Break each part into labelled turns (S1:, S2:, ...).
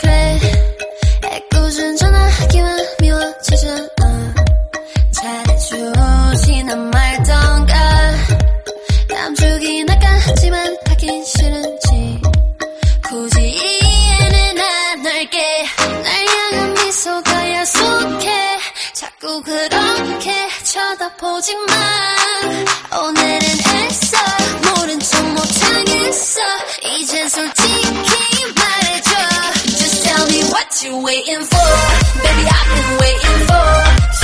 S1: 그래? 애꿎은 전화하기만 미워지잖아. 자주 오지나 말던가. 남주긴 아까지만 하긴 싫은지. 굳이 이해는 안 할게. 날 향한 미소가 약속해. 자꾸 그렇게 쳐다보지만 오늘은 애써. baby, I've been waiting for.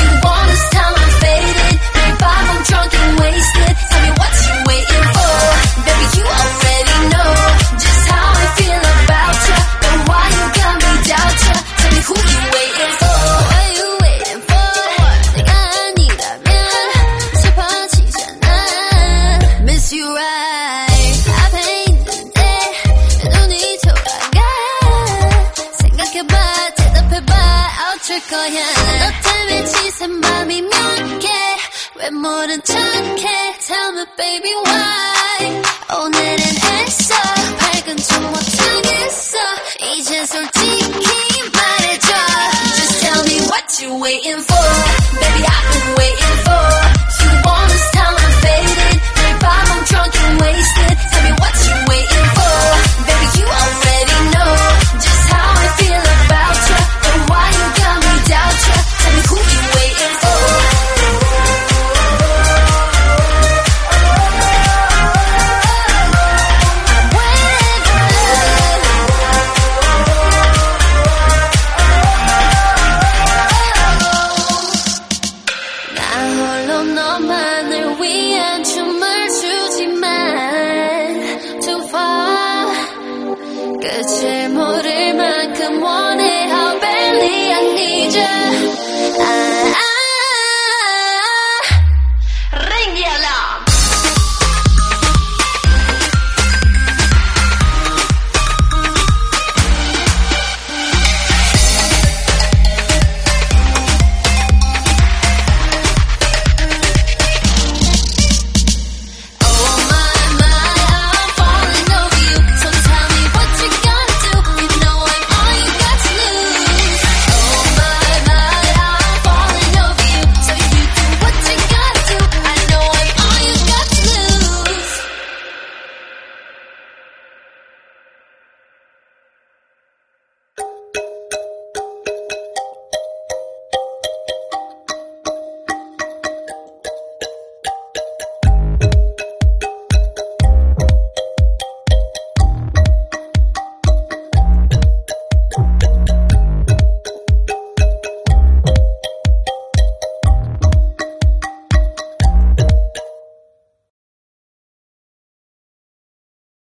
S1: 멈출 거야. 너 때문에 지산 밤이 명해 왜 모른 척해? Tell me baby why? 오늘은